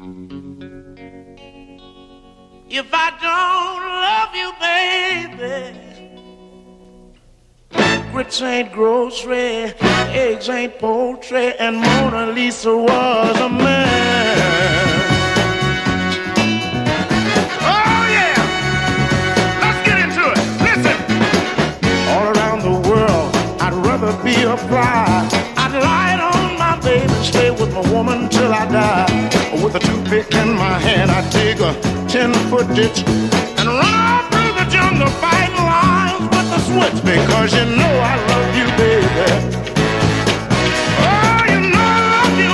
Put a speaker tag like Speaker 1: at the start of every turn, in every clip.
Speaker 1: If I don't love you, baby, grits ain't grocery, eggs ain't poultry, and Mona Lisa was a man. Oh, yeah! Let's get into it. Listen! All around the world, I'd rather be a bride. I'd lie on stay with my woman till I die. With a toothpick in my hand, I'd dig a ten foot ditch and run off through the jungle fighting lions with the switch because you know I love you, baby. Oh, you know I love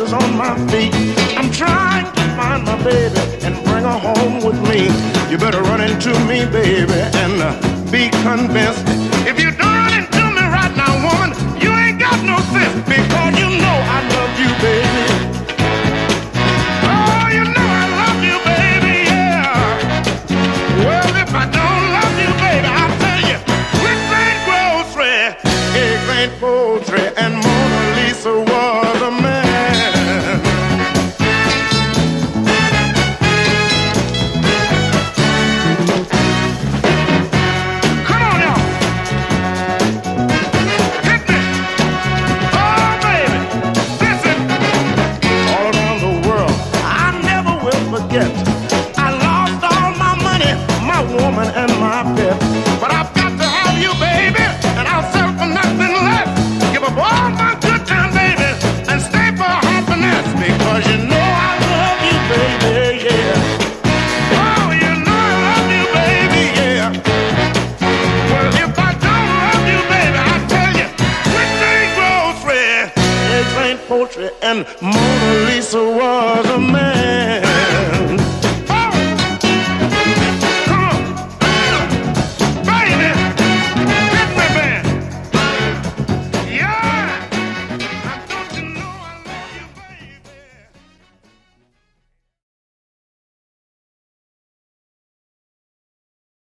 Speaker 1: on my feet. I'm trying to find my baby and bring her home with me. You better run into me, baby, and uh, be convinced. If you don't run into me right now, woman, you ain't got no sense because you know I love you, baby. Oh, you know woman, and my pet. But I've got to have you, baby, and I'll sell for nothing less. Give up all my good time, baby, and stay for happiness because you know I love you, baby, yeah. Oh, and Mona Lisa was